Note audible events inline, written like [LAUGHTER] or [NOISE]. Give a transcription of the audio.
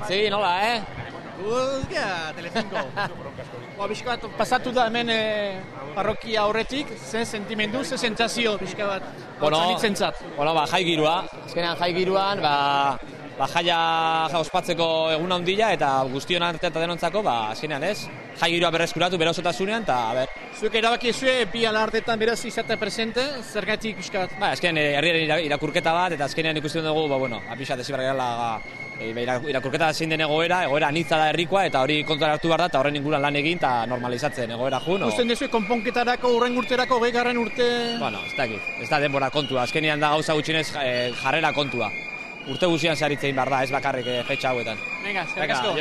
itzegi, nola, eh? Guztia, Telecinco. [LAUGHS] Ba, pixka bat, pasatu da hemen e, parrokia horretik, zen sentimendu, zen sentzazio, pixka bat, Bueno, bueno, zat. bueno, ba, jai girua. Azkenean jai giruan, ba, ba jaia ja ospatzeko egun handia eta guztion artean eta denontzako, ba, azkenean ez, jai girua berreskuratu osotasunean, eta, a ber, Zuek erabaki zue, bi alartetan beraz izatea presente, zergatik pixka bat. ba, azkenean eh, herriaren ira- irakurketa bat, eta azkenean ikusten dugu, ba, bueno, apixat ez ibarra e, ira- irakurketa zein den egoera, egoera anitza da herrikoa, eta hori kontuan hartu behar da, eta horren inguruan lan egin, eta normalizatzen egoera jun, o- Gusten duzu, konponketarako urren urterako, garren urte... Bueno, ez dakit, ez da denbora kontua, azkenean da gauza gutxinez eh, jarrera kontua. Urte guztian zeharitzein behar da, ez bakarrik eh, fetxa hauetan. Venga, Venga, eskerrik asko.